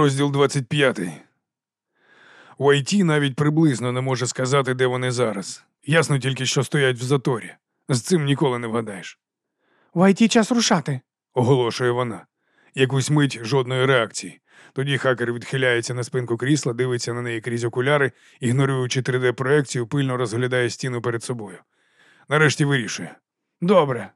Розділ 25. У ІТ навіть приблизно не може сказати, де вони зараз. Ясно тільки, що стоять в заторі. З цим ніколи не вгадаєш. ІТ час рушати. Оголошує вона. Якусь мить жодної реакції. Тоді хакер відхиляється на спинку крісла, дивиться на неї крізь окуляри, ігноруючи 3D-проекцію, пильно розглядає стіну перед собою. Нарешті вирішує. Добре.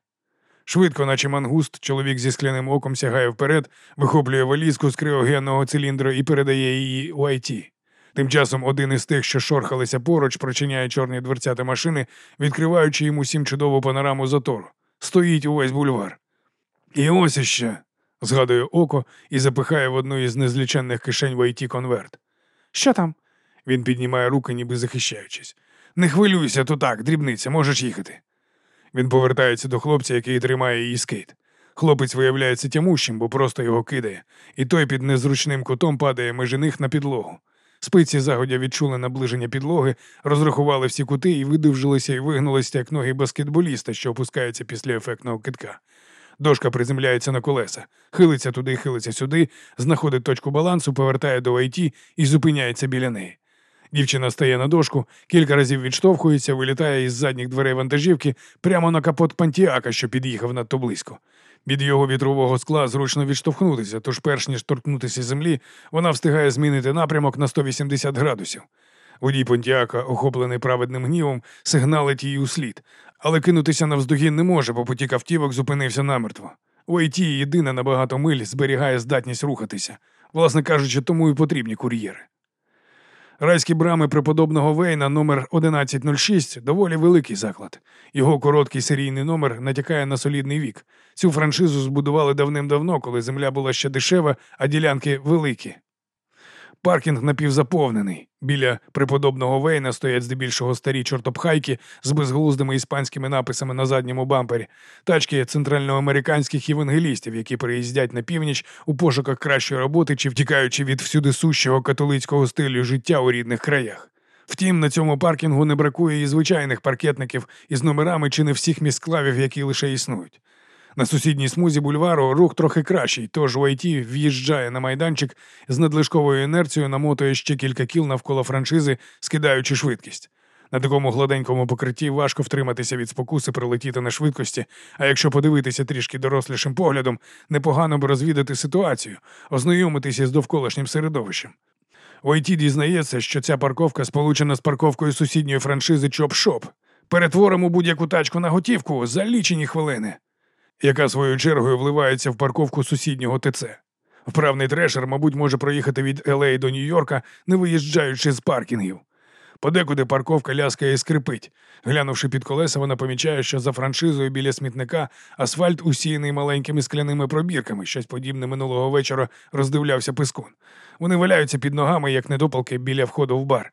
Швидко, наче мангуст, чоловік зі скляним оком сягає вперед, вихоплює валізку з криогенного циліндру і передає її у IT. Тим часом один із тих, що шорхалися поруч, прочиняє чорні дверцята машини, відкриваючи йому всім чудову панораму затору. Стоїть увесь бульвар. І ось іще, згадує око і запихає в одну із незліченних кишень в IT конверт. Що там? Він піднімає руки, ніби захищаючись. Не хвилюйся, то так, дрібниця, можеш їхати. Він повертається до хлопця, який тримає її скейт. Хлопець виявляється тямущим, бо просто його кидає, і той під незручним кутом падає межі них на підлогу. Спиці загодя відчули наближення підлоги, розрахували всі кути і видовжилися і вигнулися, як ноги баскетболіста, що опускається після ефектного китка. Дошка приземляється на колеса, хилиться туди, хилиться сюди, знаходить точку балансу, повертає до ІТ і зупиняється біля неї. Дівчина стає на дошку, кілька разів відштовхується, вилітає із задніх дверей вантажівки прямо на капот пантіака, що під'їхав надто близько. Від його вітрового скла зручно відштовхнутися, тож, перш ніж торкнутися землі, вона встигає змінити напрямок на 180 градусів. Водій Понтіака, охоплений праведним гнівом, сигналить їй у слід, але кинутися навздогін не може, бо потік автівок зупинився намертво. У ІТ єдина на багато миль зберігає здатність рухатися. Власне кажучи, тому і потрібні кур'єри. Райські брами преподобного Вейна номер 1106 доволі великий заклад. Його короткий серійний номер натякає на солідний вік. Цю франшизу збудували давним-давно, коли земля була ще дешева, а ділянки великі. Паркінг напівзаповнений. Біля преподобного Вейна стоять здебільшого старі чортопхайки з безглуздими іспанськими написами на задньому бампері, тачки центральноамериканських євангелістів, які приїздять на північ у пошуках кращої роботи чи втікаючи від всюди сущого католицького стилю життя у рідних краях. Втім, на цьому паркінгу не бракує і звичайних паркетників із номерами чи не всіх місклавів, які лише існують. На сусідній смузі бульвару рух трохи кращий, тож у ІТ в'їжджає на майданчик з надлишковою інерцією, намотує ще кілька кіл навколо франшизи, скидаючи швидкість. На такому гладенькому покритті важко втриматися від спокуси прилетіти на швидкості, а якщо подивитися трішки дорослішим поглядом, непогано б розвідати ситуацію, ознайомитися з довколишнім середовищем. У ІТ дізнається, що ця парковка сполучена з парковкою сусідньої франшизи Чоп-Шоп. Перетворимо будь-яку тачку на готівку за лічені хвилини яка своєю чергою вливається в парковку сусіднього ТЦ. Вправний трешер, мабуть, може проїхати від Елей до Нью-Йорка, не виїжджаючи з паркінгів. Подекуди парковка ляскає і скрипить. Глянувши під колеса, вона помічає, що за франшизою біля смітника асфальт усіяний маленькими скляними пробірками, щось подібне минулого вечора роздивлявся пискун. Вони валяються під ногами, як недопалки біля входу в бар.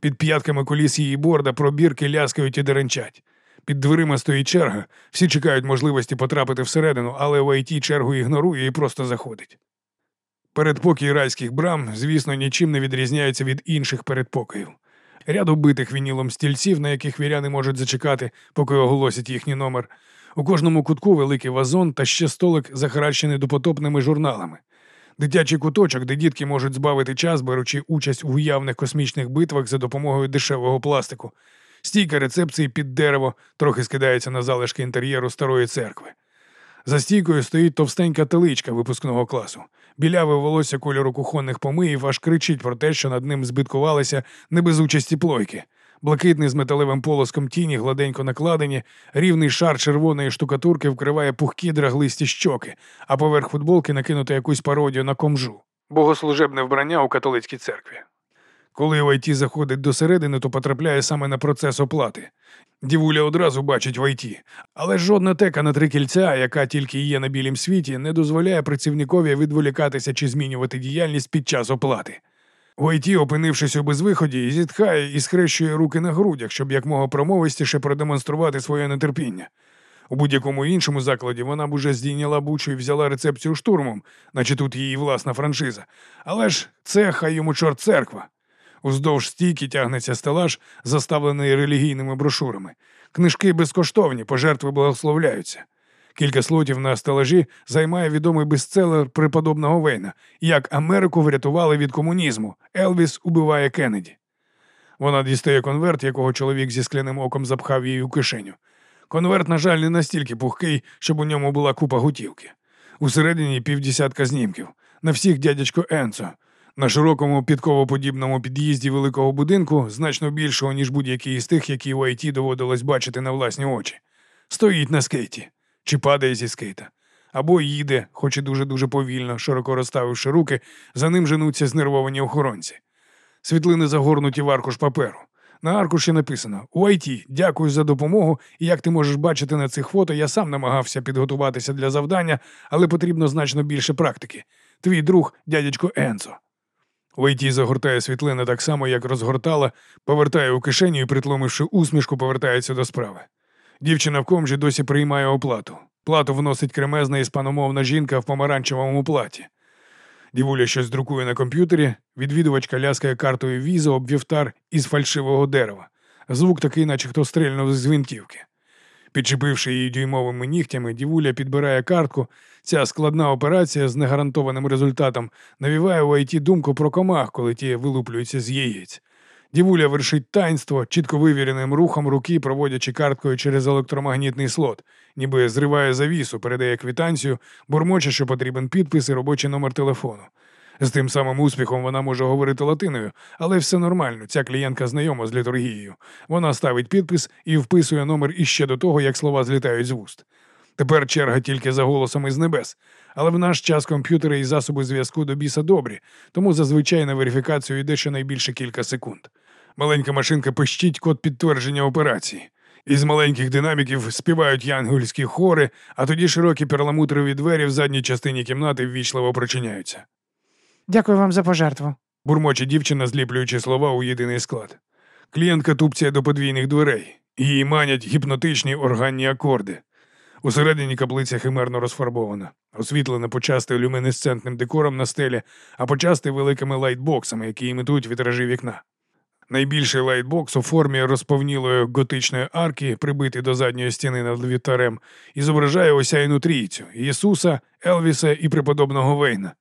Під п'ятками коліс її борда пробірки ляскають і деренчать. Під дверима стоїть черга, всі чекають можливості потрапити всередину, але в ІТ чергу ігнорує і просто заходить. Передпокій райських брам, звісно, нічим не відрізняється від інших передпокоїв. Ряд убитих вінілом стільців, на яких віряни можуть зачекати, поки оголосять їхній номер. У кожному кутку великий вазон та ще столик, захаращений допотопними журналами. Дитячий куточок, де дітки можуть збавити час, беручи участь у уявних космічних битвах за допомогою дешевого пластику. Стійка рецепції під дерево трохи скидається на залишки інтер'єру старої церкви. За стійкою стоїть товстенька теличка випускного класу. Біляве волосся кольору кухонних помиїв аж кричить про те, що над ним збиткувалися не без участі плойки. Блакитний з металевим полоском тіні гладенько накладені, рівний шар червоної штукатурки вкриває пухкі драглисті щоки, а поверх футболки накинуто якусь пародію на комжу. Богослужебне вбрання у католицькій церкві. Коли в заходить до середини, то потрапляє саме на процес оплати. Дівуля одразу бачить в ІТ, але жодна тека на три кільця, яка тільки є на білім світі, не дозволяє працівникові відволікатися чи змінювати діяльність під час оплати. В ІТ, опинившись у безвиході, зітхає і схрещує руки на грудях, щоб якмога промовистіше продемонструвати своє нетерпіння. У будь-якому іншому закладі вона б уже здійняла бучу і взяла рецепцію штурмом, наче тут її власна франшиза. Але ж це хай йому чорт церква. Уздовж стійки тягнеться стелаж, заставлений релігійними брошурами. Книжки безкоштовні, пожертви благословляються. Кілька слотів на стелажі займає відомий бестселер преподобного Вейна Як Америку врятували від комунізму. Елвіс убиває Кеннеді. Вона дістає конверт, якого чоловік зі скляним оком запхав їй у кишеню. Конверт, на жаль, не настільки пухкий, щоб у ньому була купа готівки. Усередині півдесятка знімків. На всіх дядячко Енцо. На широкому підковоподібному під'їзді великого будинку, значно більшого, ніж будь-який із тих, які у ІТ доводилось бачити на власні очі. Стоїть на скейті чи падає зі скейта. Або їде, хоч і дуже-дуже повільно, широко розставивши руки, за ним женуться знервовані охоронці. Світлини загорнуті в аркуш паперу. На аркуші написано У ІТ, дякую за допомогу, і як ти можеш бачити на цих фото, я сам намагався підготуватися для завдання, але потрібно значно більше практики. Твій друг, дядечко Енцо. Войті загортає світлини так само, як розгортала, повертає у кишеню і, притломивши усмішку, повертається до справи. Дівчина в комжі досі приймає оплату. Плату вносить кремезна іспаномовна жінка в помаранчевому платі. Дівуля щось друкує на комп'ютері, відвідувачка ляскає картою віза об вівтар із фальшивого дерева. Звук такий, наче хто стрельнув з гвинтівки. Підчепивши її дюймовими нігтями, дівуля підбирає картку. Ця складна операція з негарантованим результатом навіває у ІТ думку про комах, коли ті вилуплюються з яєць. Дівуля вершить таїнство, чітко вивіреним рухом руки, проводячи карткою через електромагнітний слот, ніби зриває завісу, передає квітанцію, бурмоче, що потрібен підпис і робочий номер телефону. З тим самим успіхом вона може говорити латиною, але все нормально. Ця клієнтка знайома з літургією. Вона ставить підпис і вписує номер іще до того, як слова злітають з вуст. Тепер черга тільки за голосом із небес. Але в наш час комп'ютери і засоби зв'язку до біса добрі, тому зазвичай на верифікацію йде щонайбільше кілька секунд. Маленька машинка пищить код підтвердження операції. Із маленьких динаміків співають янгольські хори, а тоді широкі перламутрові двері в задній частині кімнати ввічливо прочиняються. Дякую вам за пожертву. Бурмоче дівчина, зліплюючи слова у єдиний склад. Клієнтка тупцяє до подвійних дверей. Її манять гіпнотичні органні акорди. Усередині каплиця химерно розфарбована, освітлена почасти люмінесцентним декором на стелі, а почасти великими лайтбоксами, які імітують вітражі вікна. Найбільший лайтбокс у формі розповнілої готичної арки, прибитий до задньої стіни над вівтарем, і зображає осяйну трійцю Ісуса, Елвіса і преподобного Вейна.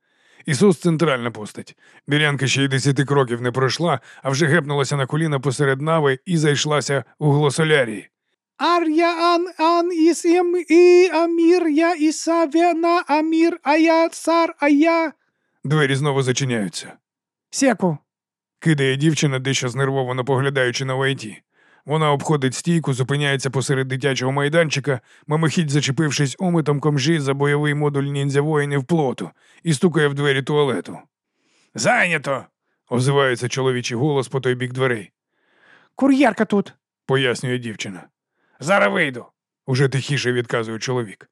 Ісус центральна постать. Бірянка ще й десяти кроків не пройшла, а вже гепнулася на коліна посеред нави і зайшлася у глосолярії. Ар'я ан ан іс ім і амір я ісавена амір ая сар ая. Двері знову зачиняються. Секу. Кидає дівчина, дещо знервовано поглядаючи на Вайті. Вона обходить стійку, зупиняється посеред дитячого майданчика, мимохідь зачепившись омитом комжі за бойовий модуль ніндзя воїнів плоту, і стукає в двері туалету. Зайнято. озивається чоловічий голос по той бік дверей, Кур'єрка тут. пояснює дівчина. Зараз вийду, уже тихіше відказує чоловік.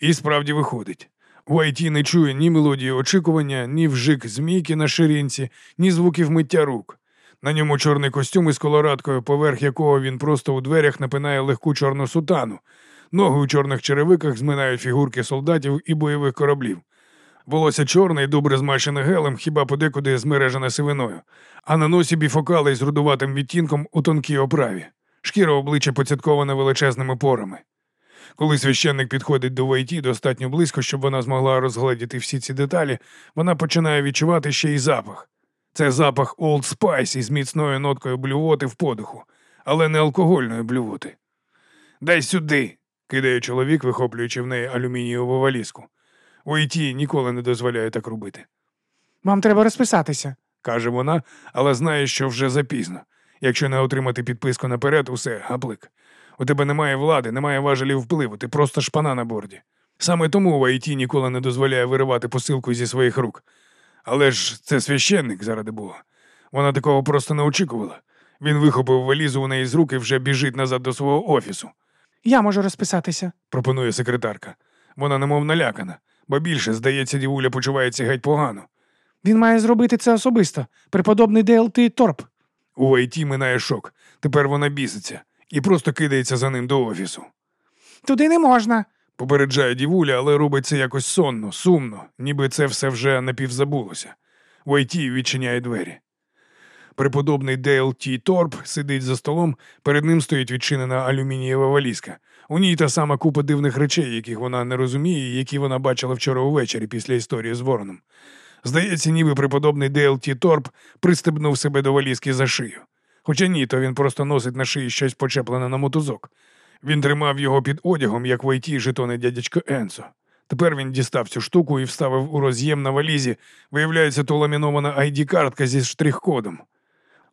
І справді виходить. Вайті не чує ні мелодії очікування, ні вжик змійки на ширинці, ні звуків миття рук. На ньому чорний костюм із колорадкою, поверх якого він просто у дверях напинає легку чорну сутану. Ноги у чорних черевиках зминають фігурки солдатів і бойових кораблів. Волосся чорне і добре змащене гелем, хіба подекуди змережене сивиною, а на носі біфокали з рудуватим відтінком у тонкій оправі. Шкіра обличчя поцяткована величезними порами. Коли священник підходить до Вайті достатньо близько, щоб вона змогла розгледіти всі ці деталі, вона починає відчувати ще й запах. Це запах Old Spice із міцною ноткою блювоти в подиху, але не алкогольної блювоти. Дай сюди, кидає чоловік, вихоплюючи в неї алюмінієву валізку. Войті ніколи не дозволяє так робити, Вам треба розписатися. каже вона, але знає, що вже запізно. Якщо не отримати підписку наперед, усе, гаплик. У тебе немає влади, немає важелів впливу, ти просто шпана на борді. Саме тому Вайті ніколи не дозволяє виривати посилку зі своїх рук. Але ж це священник, заради Бога. Вона такого просто не очікувала. Він вихопив валізу у неї з рук і вже біжить назад до свого офісу, Я можу розписатися. пропонує секретарка. Вона немов налякана, бо більше, здається, дівуля почувається геть погано. Він має зробити це особисто. Преподобний Дейл Ті Торп. У Вайті минає шок. Тепер вона біситься і просто кидається за ним до офісу. Туди не можна. Попереджає дівуля, але робить це якось сонно, сумно, ніби це все вже напівзабулося. Вайті відчиняє двері. Преподобний Дейл Ті Торп сидить за столом, перед ним стоїть відчинена алюмінієва валізка. У ній та сама купа дивних речей, яких вона не розуміє, і які вона бачила вчора увечері після історії з вороном. Здається, ніби преподобний Дейл Торп пристебнув себе до валізки за шию. Хоча ні, то він просто носить на шиї щось почеплене на мотузок. Він тримав його під одягом, як Вайті жетони дядечка Енцо. Тепер він дістав цю штуку і вставив у роз'єм на валізі. Виявляється, то ламінована ID-картка зі штрих-кодом.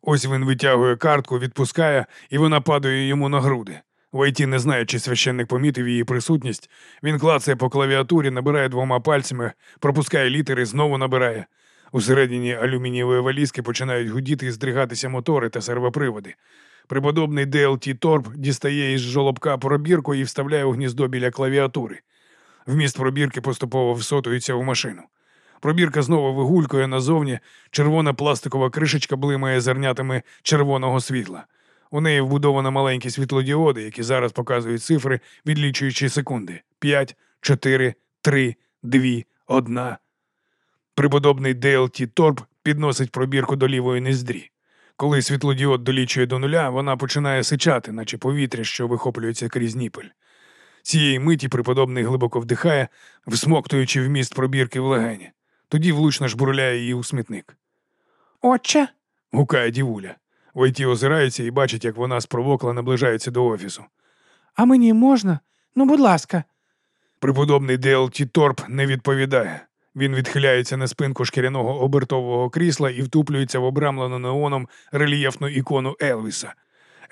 Ось він витягує картку, відпускає, і вона падає йому на груди. Войті не знає, чи священник помітив її присутність. Він клацає по клавіатурі, набирає двома пальцями, пропускає літери, знову набирає. Усередині алюмінієвої валізки починають гудіти і здригатися мотори та сервоприводи. Преподобний DLT Торп дістає із жолобка пробірку і вставляє у гніздо біля клавіатури. Вміст пробірки поступово всотується в машину. Пробірка знову вигулькує назовні, червона пластикова кришечка блимає зернятами червоного світла. У неї вбудовано маленькі світлодіоди, які зараз показують цифри, відлічуючи секунди: п'ять, чотири, три, дві, одна. Преподобний DLT Торп підносить пробірку до лівої ніздрі. Коли світлодіод долічує до нуля, вона починає сичати, наче повітря, що вихоплюється крізь ніпель. Цієї миті преподобний глибоко вдихає, всмоктуючи вміст пробірки в легені. Тоді влучно жбурляє її у смітник. Отче, Гукає дівуля. Войті озирається і бачить, як вона спровокла наближається до офісу. а мені можна? Ну, будь ласка. Преподобний Делті Торп не відповідає. Він відхиляється на спинку шкіряного обертового крісла і втуплюється в обрамлену неоном рельєфну ікону Елвіса.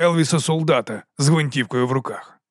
Елвіса солдата з гвинтівкою в руках.